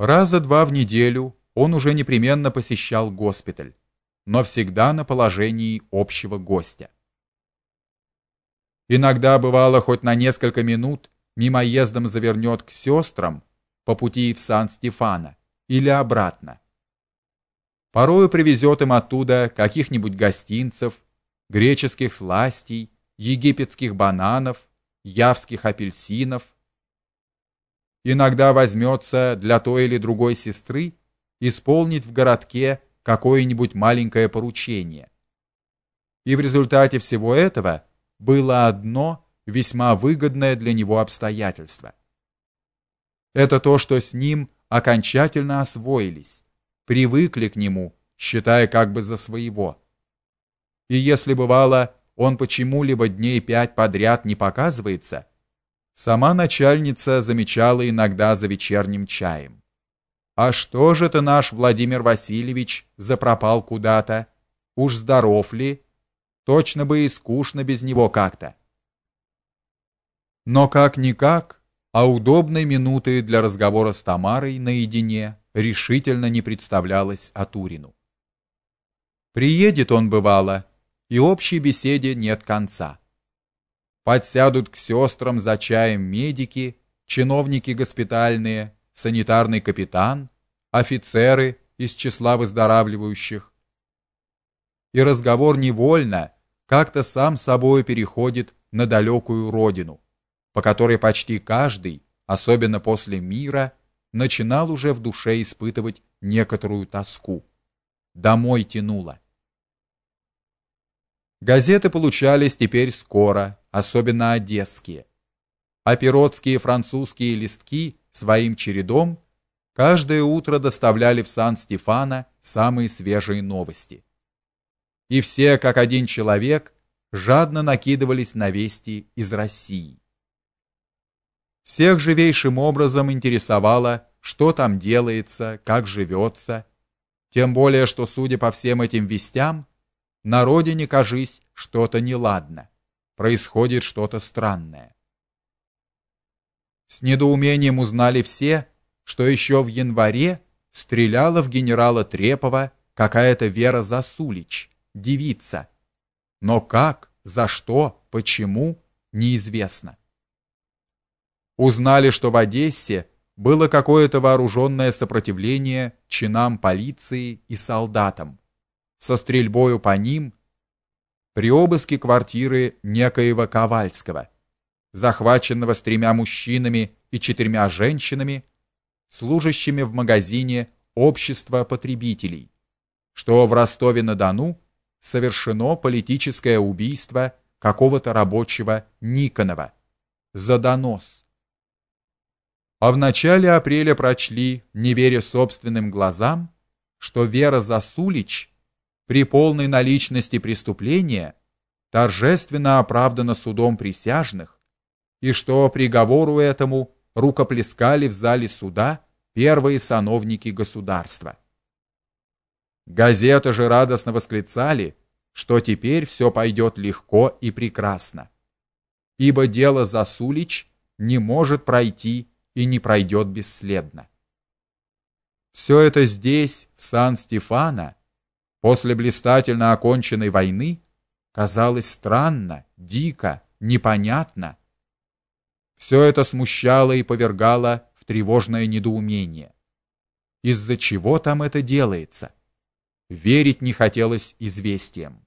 Раза два в неделю он уже непременно посещал госпиталь, но всегда на положении общего гостя. Иногда бывало хоть на несколько минут мимоездом завернет к сестрам по пути в Сан-Стефано или обратно. Порою привезет им оттуда каких-нибудь гостинцев, греческих сластей, египетских бананов, явских апельсинов. Иногда возьмется для той или другой сестры исполнить в городке какое-нибудь маленькое поручение. И в результате всего этого было одно весьма выгодное для него обстоятельство. Это то, что с ним окончательно освоились, привыкли к нему, считая как бы за своего. И если бывало, он почему-либо дней пять подряд не показывается, сама начальница замечала иногда за вечерним чаем. А что же это наш Владимир Васильевич запропал куда-то? Уж здоров ли? Точно бы и скучно без него как-то. Но как никак, а удобной минуты для разговора с Тамарой наедине решительно не представлялось Атурину. Приедет он бывало, и общей беседе нет конца. Подсядут к сестрам за чаем медики, чиновники госпитальные, санитарный капитан, офицеры из числа выздоравливающих. И разговор невольно как-то сам собой переходит на далекую родину, по которой почти каждый, особенно после мира, начинал уже в душе испытывать некоторую тоску. Домой тянуло. Газеты получались теперь скоро, особенно одесские. А пиротские французские листки своим чередом каждое утро доставляли в Сан-Стефано самые свежие новости. И все, как один человек, жадно накидывались на вести из России. Всех живейшим образом интересовало, что там делается, как живется, тем более что, судя по всем этим вестям, на родине, кажись, что-то неладно. Происходит что-то странное. С недоумением узнали все, что еще в январе стреляла в генерала Трепова какая-то Вера Засулич, девица. Но как, за что, почему неизвестно. Узнали, что в Одессе было какое-то вооруженное сопротивление чинам полиции и солдатам со стрельбою по ним при обыске квартиры некоего Ковальского, захваченного с тремя мужчинами и четырьмя женщинами, служащими в магазине Общества потребителей, что в Ростове-на-Дону совершено политическое убийство какого-то рабочего Никонова за донос. А в начале апреля прочли, не веря собственным глазам, что Вера Засулич при полной наличности преступления торжественно оправдано судом присяжных, и что приговору этому рукоплескали в зале суда первые сановники государства. Газеты же радостно восклицали, что теперь все пойдет легко и прекрасно. Ибо дело Засулич не может пройти и не пройдет бесследно. Все это здесь, в Сан-Стефано, после блистательно оконченной войны казалось странно, дико, непонятно. Все это смущало и повергало в тревожное недоумение. Из-за чего там это делается? Верить не хотелось известиям.